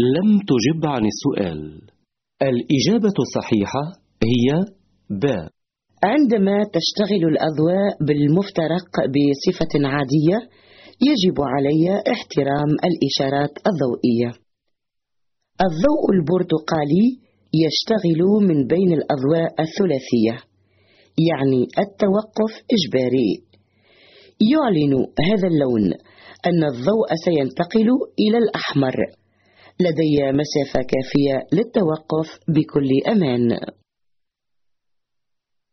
لم تجب عن السؤال. الإجابة الصحيحة هي ب. عندما تشتغل الأضواء بالمفترق بصفة عادية يجب علي احترام الإشارات الضوئية. الضوء البرتقالي يشتغل من بين الأضواء الثلاثية يعني التوقف إجباري. يعلن هذا اللون أن الضوء سينتقل إلى الأحمر. لدي مسافة كافية للتوقف بكل أمان.